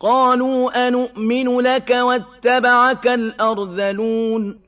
قَالُوا أَنُؤْمِنُ لَكَ وَاتَّبَعَكَ الْأَرْذَلُونَ